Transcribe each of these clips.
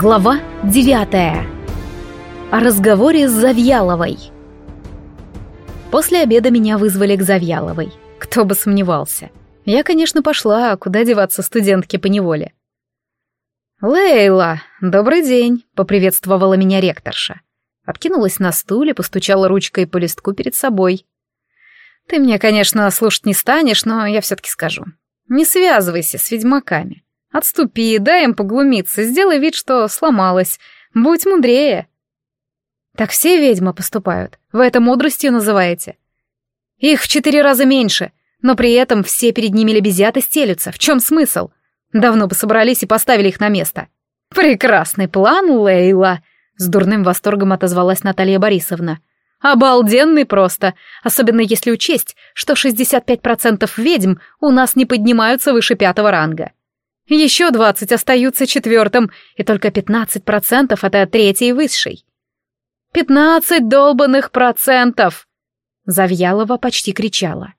Глава девятая. О разговоре с Завьяловой. После обеда меня вызвали к Завьяловой. Кто бы сомневался. Я, конечно, пошла, а куда деваться студентке по неволе. «Лейла, добрый день», — поприветствовала меня ректорша. Откинулась на стуле, постучала ручкой по листку перед собой. «Ты меня, конечно, слушать не станешь, но я все-таки скажу. Не связывайся с ведьмаками. Отступи, дай им поглумиться, сделай вид, что сломалась. Будь мудрее. Так все ведьмы поступают. Вы это мудростью называете? Их в четыре раза меньше, но при этом все перед ними лебезят и стелются. В чем смысл? Давно бы собрались и поставили их на место. Прекрасный план, Лейла, с дурным восторгом отозвалась Наталья Борисовна. Обалденный просто, особенно если учесть, что 65% ведьм у нас не поднимаются выше пятого ранга. Еще двадцать остаются четвертым, и только пятнадцать процентов — это третий высший. Пятнадцать долбанных процентов! Завьялова почти кричала.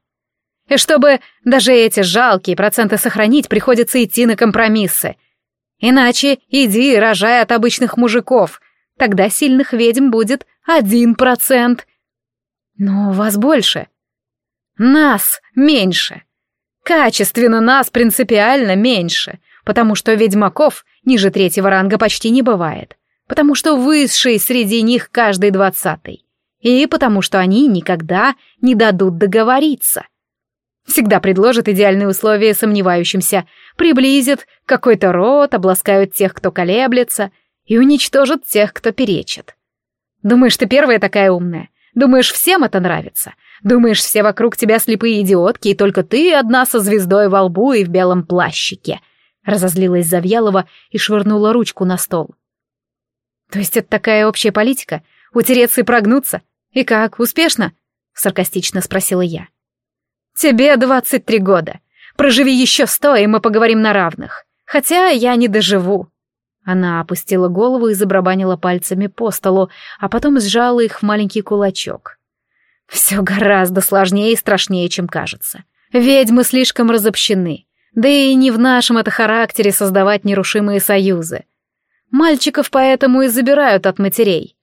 И чтобы даже эти жалкие проценты сохранить, приходится идти на компромиссы. Иначе иди рожай от обычных мужиков. Тогда сильных ведьм будет один процент. Но вас больше. Нас меньше. Качественно нас принципиально меньше, потому что ведьмаков ниже третьего ранга почти не бывает, потому что высший среди них каждый двадцатый, и потому что они никогда не дадут договориться. Всегда предложат идеальные условия сомневающимся, приблизят какой-то род, обласкают тех, кто колеблется, и уничтожат тех, кто перечит. Думаешь, ты первая такая умная? Думаешь, всем это нравится? Думаешь, все вокруг тебя слепые идиотки, и только ты одна со звездой во лбу и в белом плащике?» Разозлилась Завьялова и швырнула ручку на стол. «То есть это такая общая политика? Утереться и прогнуться? И как, успешно?» Саркастично спросила я. «Тебе двадцать три года. Проживи еще сто, и мы поговорим на равных. Хотя я не доживу». Она опустила голову и забрабанила пальцами по столу, а потом сжала их в маленький кулачок. Все гораздо сложнее и страшнее, чем кажется. Ведьмы слишком разобщены. Да и не в нашем это характере создавать нерушимые союзы. Мальчиков поэтому и забирают от матерей.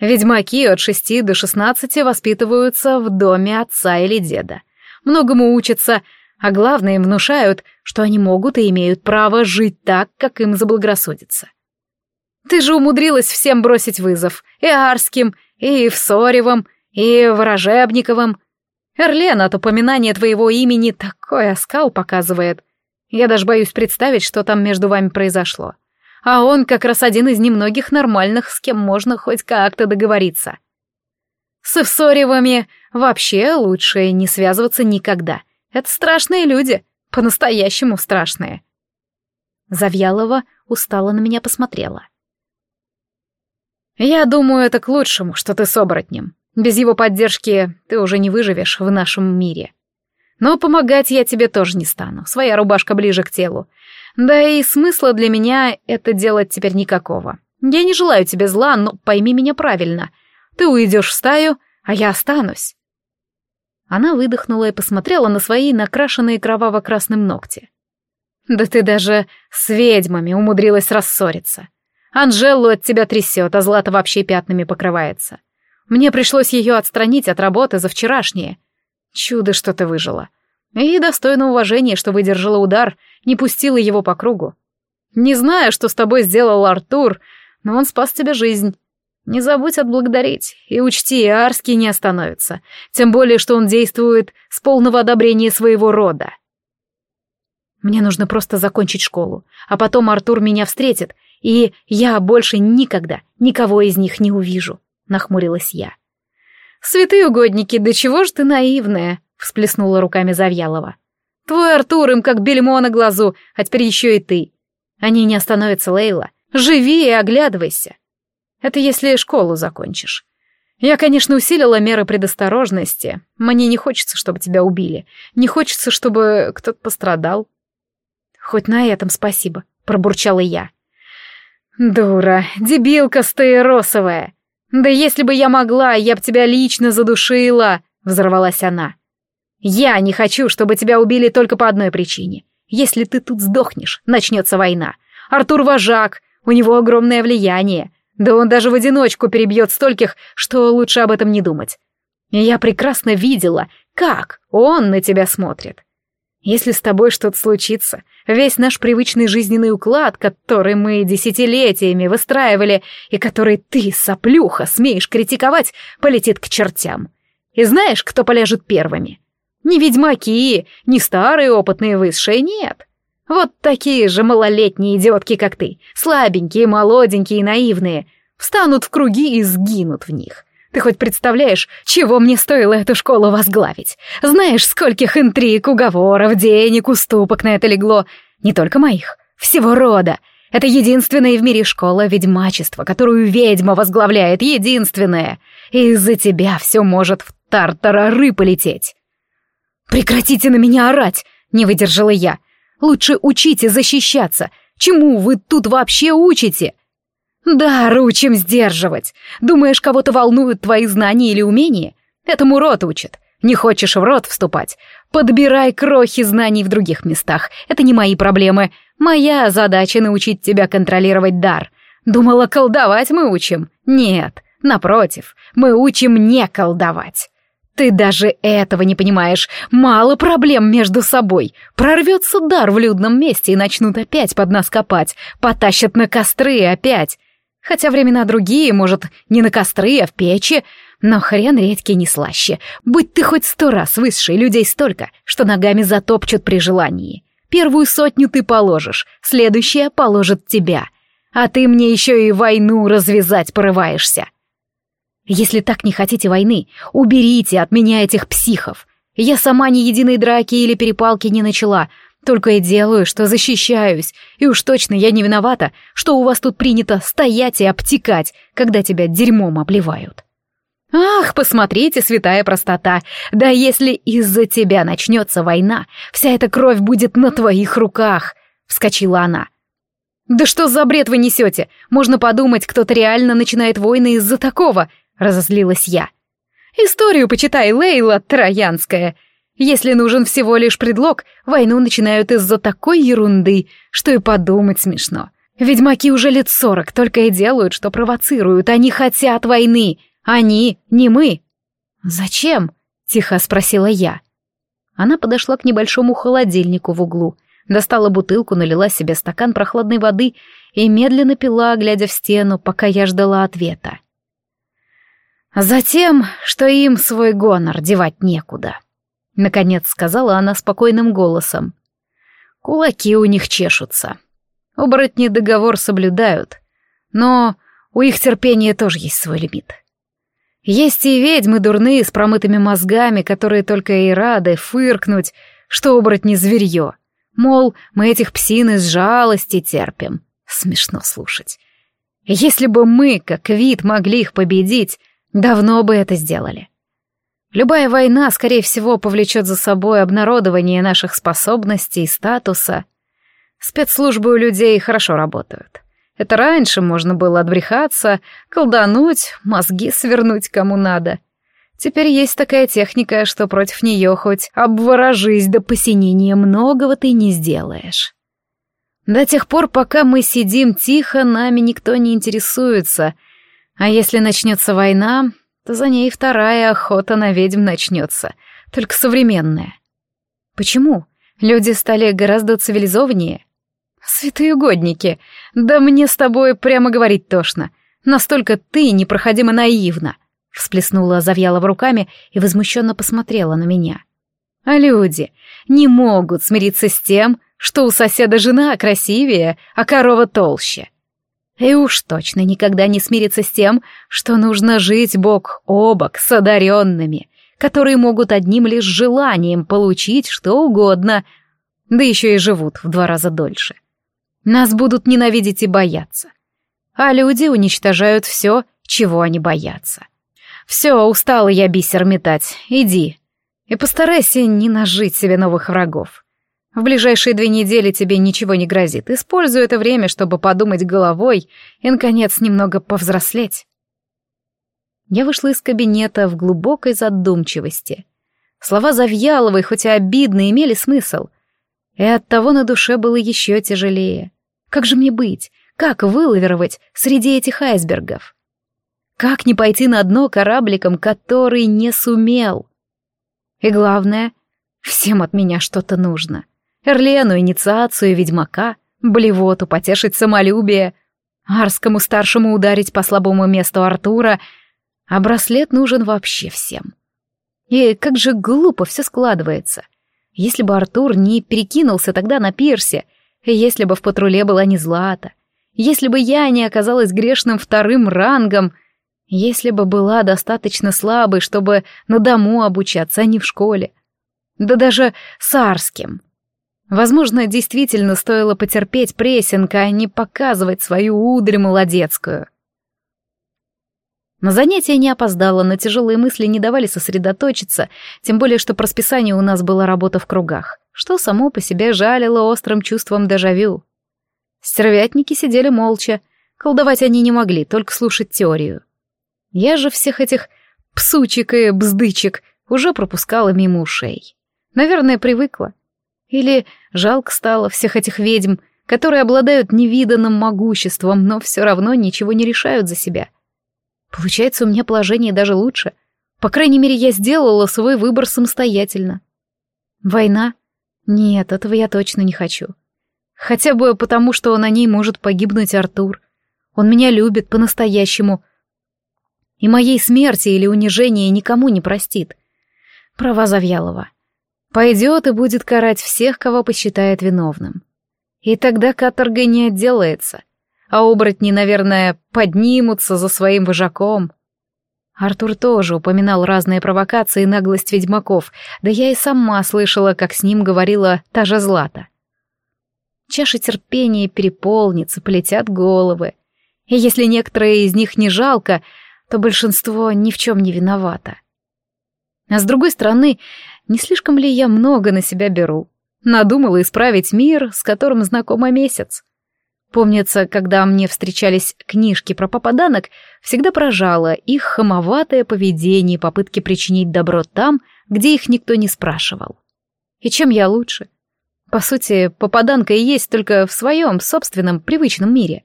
Ведьмаки от шести до шестнадцати воспитываются в доме отца или деда. Многому учатся, а главное им внушают, что они могут и имеют право жить так, как им заблагорассудится. Ты же умудрилась всем бросить вызов, и Арским, и Всоревым, и Ворожебниковым. Эрлен от упоминания твоего имени такой оскал показывает. Я даже боюсь представить, что там между вами произошло. А он как раз один из немногих нормальных, с кем можно хоть как-то договориться. С Всоревыми вообще лучше не связываться никогда — это страшные люди, по-настоящему страшные. Завьялова устало на меня посмотрела. «Я думаю, это к лучшему, что ты с оборотнем. Без его поддержки ты уже не выживешь в нашем мире. Но помогать я тебе тоже не стану, своя рубашка ближе к телу. Да и смысла для меня это делать теперь никакого. Я не желаю тебе зла, но пойми меня правильно. Ты уйдешь в стаю, а я останусь. Она выдохнула и посмотрела на свои накрашенные кроваво-красным ногти. «Да ты даже с ведьмами умудрилась рассориться. Анжелу от тебя трясет, а Злата вообще пятнами покрывается. Мне пришлось ее отстранить от работы за вчерашнее. Чудо, что ты выжила. И достойно уважения, что выдержала удар, не пустила его по кругу. Не знаю, что с тобой сделал Артур, но он спас тебе жизнь. Не забудь отблагодарить, и учти, Арский не остановится, тем более, что он действует с полного одобрения своего рода. Мне нужно просто закончить школу, а потом Артур меня встретит, и я больше никогда никого из них не увижу, нахмурилась я. Святые угодники, да чего ж ты наивная, всплеснула руками Завьялова. Твой Артур им как бельмо на глазу, а теперь еще и ты. Они не остановятся, Лейла. Живи и оглядывайся. Это если школу закончишь. Я, конечно, усилила меры предосторожности. Мне не хочется, чтобы тебя убили. Не хочется, чтобы кто-то пострадал. Хоть на этом спасибо, пробурчала я. Дура, дебилка стаиросовая. Да если бы я могла, я б тебя лично задушила, взорвалась она. Я не хочу, чтобы тебя убили только по одной причине. Если ты тут сдохнешь, начнется война. Артур вожак, У него огромное влияние. Да он даже в одиночку перебьет стольких, что лучше об этом не думать. Я прекрасно видела, как он на тебя смотрит. Если с тобой что-то случится, весь наш привычный жизненный уклад, который мы десятилетиями выстраивали и который ты, соплюха, смеешь критиковать, полетит к чертям. И знаешь, кто полежит первыми? Не ведьмаки, не старые опытные высшие, нет. Вот такие же малолетние идиотки, как ты, слабенькие, молоденькие и наивные, встанут в круги и сгинут в них. Ты хоть представляешь, чего мне стоило эту школу возглавить? Знаешь, скольких интриг, уговоров, денег, уступок на это легло? Не только моих, всего рода. Это единственная в мире школа ведьмачества, которую ведьма возглавляет, единственная. Из-за тебя все может в тартарары полететь. «Прекратите на меня орать!» — не выдержала я. «Лучше учите защищаться. Чему вы тут вообще учите?» «Да, ручим сдерживать. Думаешь, кого-то волнуют твои знания или умения? Этому рот учат. Не хочешь в рот вступать? Подбирай крохи знаний в других местах. Это не мои проблемы. Моя задача — научить тебя контролировать дар. Думала, колдовать мы учим? Нет, напротив, мы учим не колдовать. Ты даже этого не понимаешь. Мало проблем между собой. Прорвется дар в людном месте и начнут опять под нас копать. Потащат на костры опять. Хотя времена другие, может, не на костры, а в печи. Но хрен редкий не слаще. Будь ты хоть сто раз высший, людей столько, что ногами затопчут при желании. Первую сотню ты положишь, следующая положит тебя. А ты мне еще и войну развязать порываешься. Если так не хотите войны, уберите от меня этих психов. Я сама ни единой драки или перепалки не начала, только и делаю, что защищаюсь, и уж точно я не виновата, что у вас тут принято стоять и обтекать, когда тебя дерьмом обливают. Ах, посмотрите, святая простота, да если из-за тебя начнется война, вся эта кровь будет на твоих руках, вскочила она. Да что за бред вы несете? Можно подумать, кто-то реально начинает войны из-за такого, разозлилась я. Историю почитай, Лейла Троянская. Если нужен всего лишь предлог, войну начинают из-за такой ерунды, что и подумать смешно. Ведьмаки уже лет сорок только и делают, что провоцируют. Они хотят войны. Они, не мы. «Зачем?» — тихо спросила я. Она подошла к небольшому холодильнику в углу, достала бутылку, налила себе стакан прохладной воды и медленно пила, глядя в стену, пока я ждала ответа. Затем, что им свой гонор девать некуда. Наконец сказала она спокойным голосом. Кулаки у них чешутся. Оборотни договор соблюдают, но у их терпения тоже есть свой лимит. Есть и ведьмы дурные с промытыми мозгами, которые только и рады фыркнуть, что оборотни зверье. Мол, мы этих псин из жалости терпим. Смешно слушать. Если бы мы, как вид, могли их победить, давно бы это сделали. Любая война, скорее всего, повлечет за собой обнародование наших способностей и статуса. Спецслужбы у людей хорошо работают. Это раньше можно было отбрехаться, колдануть, мозги свернуть кому надо. Теперь есть такая техника, что против нее хоть обворожись до посинения, многого ты не сделаешь. До тех пор, пока мы сидим тихо, нами никто не интересуется. А если начнется война, то за ней вторая охота на ведьм начнется, только современная. Почему? Люди стали гораздо цивилизованнее. Святые угодники, да мне с тобой прямо говорить тошно. Настолько ты непроходимо наивна. Всплеснула Завьялова руками и возмущенно посмотрела на меня. А люди не могут смириться с тем, что у соседа жена красивее, а корова толще. И уж точно никогда не смириться с тем, что нужно жить бок о бок с одаренными, которые могут одним лишь желанием получить что угодно, да еще и живут в два раза дольше. Нас будут ненавидеть и бояться. А люди уничтожают все, чего они боятся. Все, устала я бисер метать, иди. И постарайся не нажить себе новых врагов. В ближайшие две недели тебе ничего не грозит. Используй это время, чтобы подумать головой и, наконец, немного повзрослеть. Я вышла из кабинета в глубокой задумчивости. Слова Завьяловой, хоть и обидно, имели смысл. И оттого на душе было еще тяжелее. Как же мне быть? Как вылавировать среди этих айсбергов? Как не пойти на дно корабликом, который не сумел? И главное, всем от меня что-то нужно. Эрлену инициацию ведьмака, блевоту потешить самолюбие, Арскому старшему ударить по слабому месту Артура, а браслет нужен вообще всем. И как же глупо все складывается. Если бы Артур не перекинулся тогда на пирсе, если бы в патруле была не Злата, если бы я не оказалась грешным вторым рангом, если бы была достаточно слабой, чтобы на дому обучаться, а не в школе. Да даже с Арским. Возможно, действительно стоило потерпеть прессинг, а не показывать свою удрь молодецкую. На занятия не опоздала, но тяжелые мысли не давали сосредоточиться, тем более, что по расписанию у нас была работа в кругах, что само по себе жалило острым чувством дежавю. Стервятники сидели молча, колдовать они не могли, только слушать теорию. Я же всех этих псучек и бздычек уже пропускала мимо ушей. Наверное, привыкла. Или жалко стало всех этих ведьм, которые обладают невиданным могуществом, но все равно ничего не решают за себя — Получается, у меня положение даже лучше. По крайней мере, я сделала свой выбор самостоятельно. Война? Нет, этого я точно не хочу. Хотя бы потому, что на ней может погибнуть Артур. Он меня любит по-настоящему. И моей смерти или унижения никому не простит. Права Завьялова. Пойдет и будет карать всех, кого посчитает виновным. И тогда каторга не отделается а оборотни, наверное, поднимутся за своим вожаком. Артур тоже упоминал разные провокации и наглость ведьмаков, да я и сама слышала, как с ним говорила та же Злата. Чаша терпения переполнится, полетят головы. И если некоторые из них не жалко, то большинство ни в чем не виновато. А с другой стороны, не слишком ли я много на себя беру? Надумала исправить мир, с которым знакома месяц. Помнится, когда мне встречались книжки про попаданок, всегда поражало их хамоватое поведение и попытки причинить добро там, где их никто не спрашивал. И чем я лучше? По сути, попаданка и есть только в своем собственном привычном мире.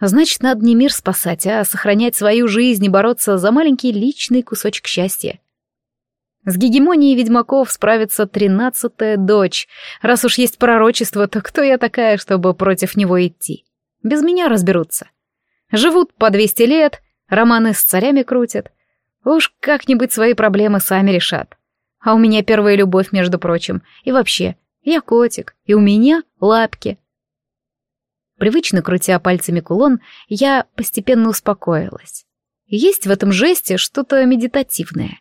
Значит, надо не мир спасать, а сохранять свою жизнь и бороться за маленький личный кусочек счастья. С гегемонией ведьмаков справится тринадцатая дочь. Раз уж есть пророчество, то кто я такая, чтобы против него идти? Без меня разберутся. Живут по двести лет, романы с царями крутят. Уж как-нибудь свои проблемы сами решат. А у меня первая любовь, между прочим. И вообще, я котик, и у меня лапки. Привычно крутя пальцами кулон, я постепенно успокоилась. Есть в этом жесте что-то медитативное.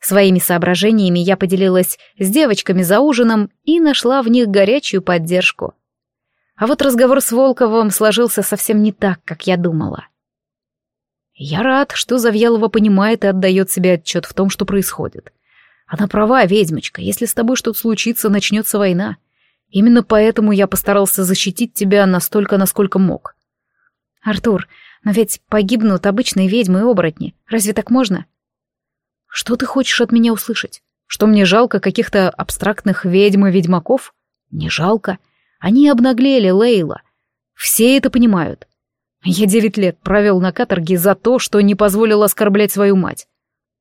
Своими соображениями я поделилась с девочками за ужином и нашла в них горячую поддержку. А вот разговор с Волковым сложился совсем не так, как я думала. Я рад, что Завьялова понимает и отдает себе отчет в том, что происходит. Она права, ведьмочка, если с тобой что-то случится, начнется война. Именно поэтому я постарался защитить тебя настолько, насколько мог. Артур, но ведь погибнут обычные ведьмы и оборотни. Разве так можно? — что ты хочешь от меня услышать? Что мне жалко каких-то абстрактных ведьм и ведьмаков? Не жалко. Они обнаглели, Лейла. Все это понимают. Я девять лет провел на каторге за то, что не позволил оскорблять свою мать.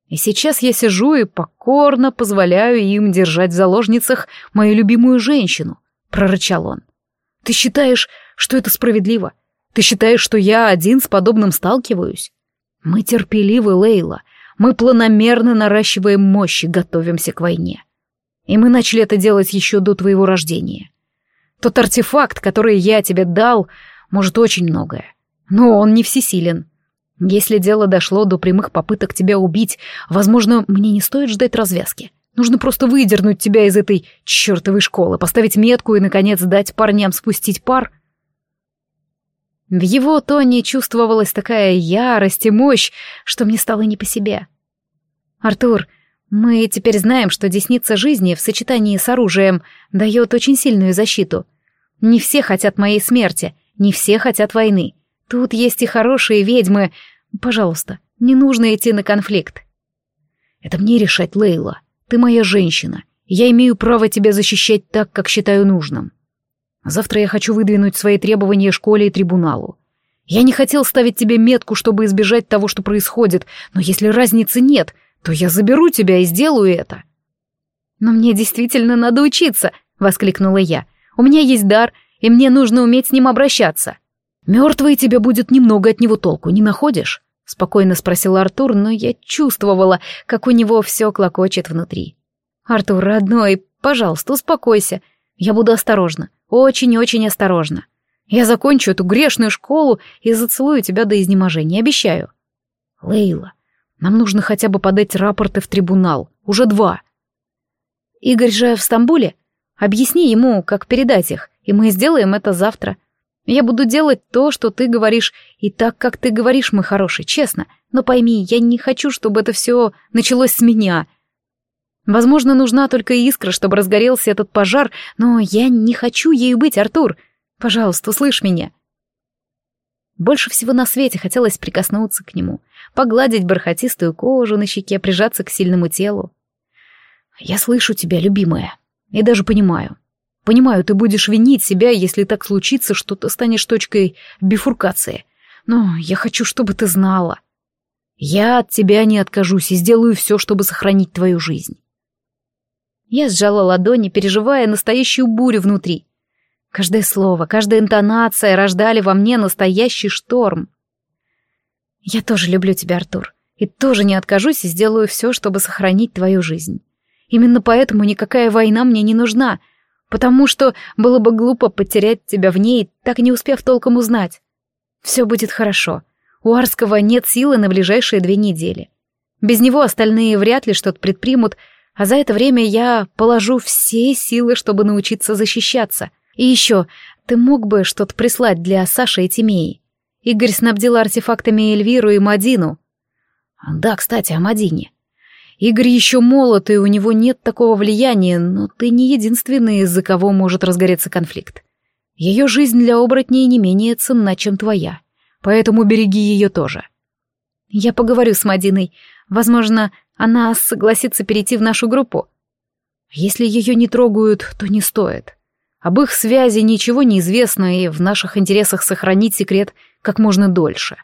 И сейчас я сижу и покорно позволяю им держать в заложницах мою любимую женщину, — прорычал он. Ты считаешь, что это справедливо? Ты считаешь, что я один с подобным сталкиваюсь? Мы терпеливы, Лейла, мы планомерно наращиваем мощь и готовимся к войне. И мы начали это делать еще до твоего рождения. Тот артефакт, который я тебе дал, может очень многое. Но он не всесилен. Если дело дошло до прямых попыток тебя убить, возможно, мне не стоит ждать развязки. Нужно просто выдернуть тебя из этой чертовой школы, поставить метку и, наконец, дать парням спустить пар. В его тоне чувствовалась такая ярость и мощь, что мне стало не по себе. «Артур, мы теперь знаем, что десница жизни в сочетании с оружием дает очень сильную защиту. Не все хотят моей смерти, не все хотят войны. Тут есть и хорошие ведьмы. Пожалуйста, не нужно идти на конфликт». «Это мне решать, Лейла. Ты моя женщина. Я имею право тебя защищать так, как считаю нужным». Завтра я хочу выдвинуть свои требования школе и трибуналу. Я не хотел ставить тебе метку, чтобы избежать того, что происходит, но если разницы нет, то я заберу тебя и сделаю это. Но мне действительно надо учиться, воскликнула я. У меня есть дар, и мне нужно уметь с ним обращаться. Мертвый тебе будет немного от него толку, не находишь? Спокойно спросил Артур, но я чувствовала, как у него все клокочет внутри. Артур, родной, пожалуйста, успокойся. Я буду осторожна, очень-очень осторожна. Я закончу эту грешную школу и зацелую тебя до изнеможения, обещаю. Лейла, нам нужно хотя бы подать рапорты в трибунал. Уже два. Игорь же в Стамбуле. Объясни ему, как передать их, и мы сделаем это завтра. Я буду делать то, что ты говоришь, и так, как ты говоришь, мой хороший, честно. Но пойми, я не хочу, чтобы это все началось с меня. Возможно, нужна только искра, чтобы разгорелся этот пожар, но я не хочу ею быть, Артур. Пожалуйста, услышь меня. Больше всего на свете хотелось прикоснуться к нему, погладить бархатистую кожу на щеке, прижаться к сильному телу. «Я слышу тебя, любимая, и даже понимаю. Понимаю, ты будешь винить себя, если так случится, что ты станешь точкой бифуркации. Но я хочу, чтобы ты знала. Я от тебя не откажусь и сделаю все, чтобы сохранить твою жизнь». Я сжала ладони, переживая настоящую бурю внутри. Каждое слово, каждая интонация рождали во мне настоящий шторм. Я тоже люблю тебя, Артур, и тоже не откажусь и сделаю все, чтобы сохранить твою жизнь. Именно поэтому никакая война мне не нужна, потому что было бы глупо потерять тебя в ней, так не успев толком узнать. Все будет хорошо. У Арского нет силы на ближайшие две недели. Без него остальные вряд ли что-то предпримут, а за это время я положу все силы, чтобы научиться защищаться. И еще, ты мог бы что-то прислать для Саши и Тимеи. Игорь снабдил артефактами Эльвиру и Мадину. Да, кстати, о Мадине. Игорь еще молод, и у него нет такого влияния, но ты не единственный, из-за кого может разгореться конфликт. Ее жизнь для оборотней не менее ценна, чем твоя, поэтому береги ее тоже. Я поговорю с Мадиной. Возможно, она согласится перейти в нашу группу. Если ее не трогают, то не стоит. Об их связи ничего не известно, и в наших интересах сохранить секрет как можно дольше.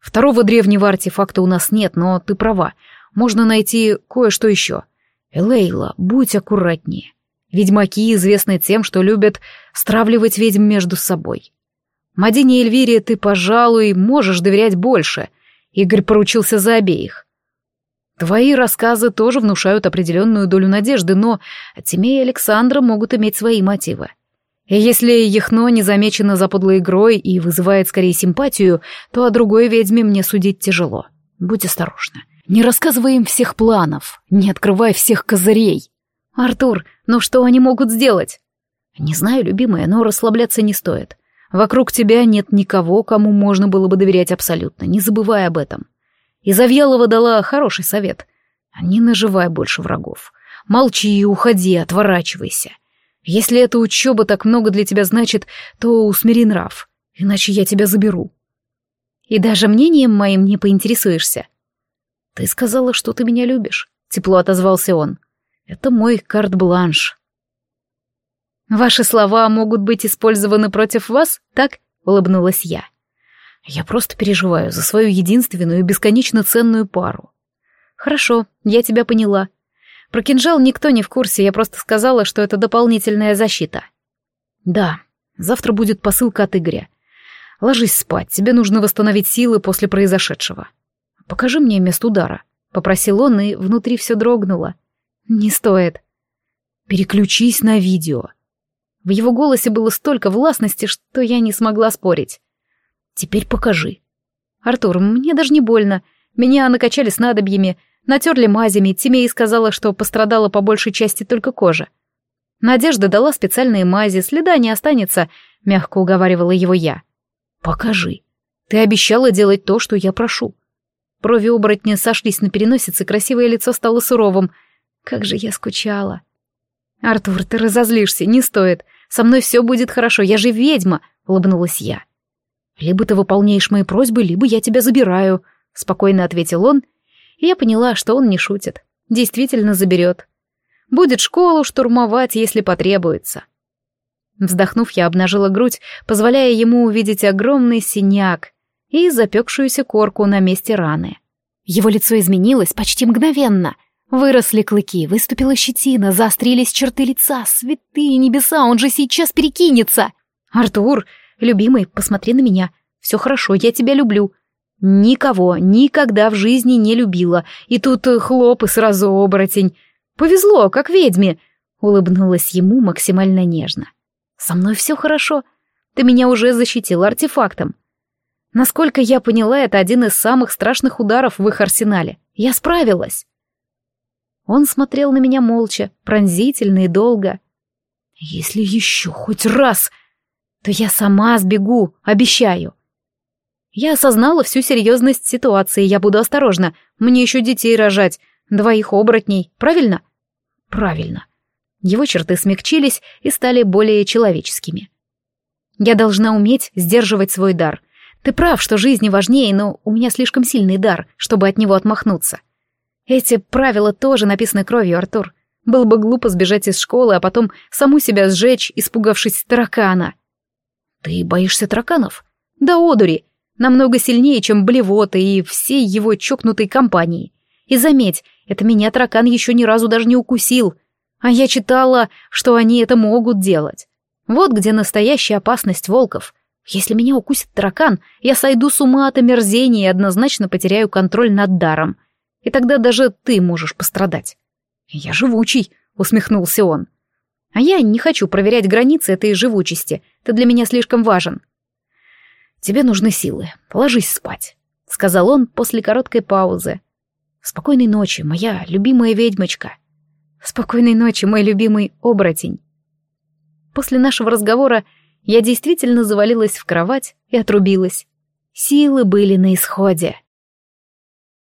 Второго древнего артефакта у нас нет, но ты права, можно найти кое-что еще. Элейла, будь аккуратнее. Ведьмаки известны тем, что любят стравливать ведьм между собой. Мадине и Эльвире ты, пожалуй, можешь доверять больше. Игорь поручился за обеих. Твои рассказы тоже внушают определенную долю надежды, но Тимей и Александра могут иметь свои мотивы. И если Яхно не замечено за подлой игрой и вызывает скорее симпатию, то о другой ведьме мне судить тяжело. Будь осторожна. Не рассказывай им всех планов, не открывай всех козырей. Артур, ну что они могут сделать? Не знаю, любимая, но расслабляться не стоит. Вокруг тебя нет никого, кому можно было бы доверять абсолютно, не забывай об этом. И Завьялова дала хороший совет. Не наживай больше врагов. Молчи, уходи, отворачивайся. Если эта учеба так много для тебя значит, то усмири нрав, иначе я тебя заберу. И даже мнением моим не поинтересуешься. «Ты сказала, что ты меня любишь», — тепло отозвался он. «Это мой карт-бланш». «Ваши слова могут быть использованы против вас, так?» — улыбнулась я. «Я просто переживаю за свою единственную и бесконечно ценную пару». «Хорошо, я тебя поняла. Про кинжал никто не в курсе, я просто сказала, что это дополнительная защита». «Да, завтра будет посылка от Игоря. Ложись спать, тебе нужно восстановить силы после произошедшего». Покажи мне место удара», — попросил он, и внутри все дрогнуло. «Не стоит». «Переключись на видео». В его голосе было столько властности, что я не смогла спорить. «Теперь покажи». «Артур, мне даже не больно. Меня накачали снадобьями, натерли мазями, Тимей сказала, что пострадала по большей части только кожа. Надежда дала специальные мази, следа не останется», — мягко уговаривала его я. «Покажи. Ты обещала делать то, что я прошу. Брови оборотня сошлись на переносице, красивое лицо стало суровым. Как же я скучала. «Артур, ты разозлишься, не стоит. Со мной все будет хорошо, я же ведьма», — улыбнулась я. «Либо ты выполняешь мои просьбы, либо я тебя забираю», — спокойно ответил он, и я поняла, что он не шутит. Действительно заберет. Будет школу штурмовать, если потребуется. Вздохнув, я обнажила грудь, позволяя ему увидеть огромный синяк и запекшуюся корку на месте раны. Его лицо изменилось почти мгновенно. Выросли клыки, выступила щетина, заострились черты лица. Святые небеса, он же сейчас перекинется! «Артур, любимый, посмотри на меня. Все хорошо, я тебя люблю. Никого, никогда в жизни не любила. И тут э, хлоп и сразу оборотень. Повезло, как ведьме!» Улыбнулась ему максимально нежно. «Со мной все хорошо. Ты меня уже защитил артефактом. Насколько я поняла, это один из самых страшных ударов в их арсенале. Я справилась!» Он смотрел на меня молча, пронзительно и долго. «Если еще хоть раз, то я сама сбегу, обещаю!» Я осознала всю серьезность ситуации, я буду осторожна. Мне еще детей рожать, двоих оборотней, правильно? Правильно. Его черты смягчились и стали более человеческими. Я должна уметь сдерживать свой дар. Ты прав, что жизни важнее, но у меня слишком сильный дар, чтобы от него отмахнуться. Эти правила тоже написаны кровью, Артур. Было бы глупо сбежать из школы, а потом саму себя сжечь, испугавшись таракана. Ты боишься тараканов? Да одури, намного сильнее, чем блевоты и всей его чокнутой компании. И заметь, это меня таракан еще ни разу даже не укусил, а я читала, что они это могут делать. Вот где настоящая опасность волков. Если меня укусит таракан, я сойду с ума от омерзения и однозначно потеряю контроль над даром. И тогда даже ты можешь пострадать. Я живучий, усмехнулся он. А я не хочу проверять границы этой живучести. Ты для меня слишком важен. «Тебе нужны силы. Ложись спать», — сказал он после короткой паузы. «Спокойной ночи, моя любимая ведьмочка». «Спокойной ночи, мой любимый оборотень». После нашего разговора я действительно завалилась в кровать и отрубилась. Силы были на исходе.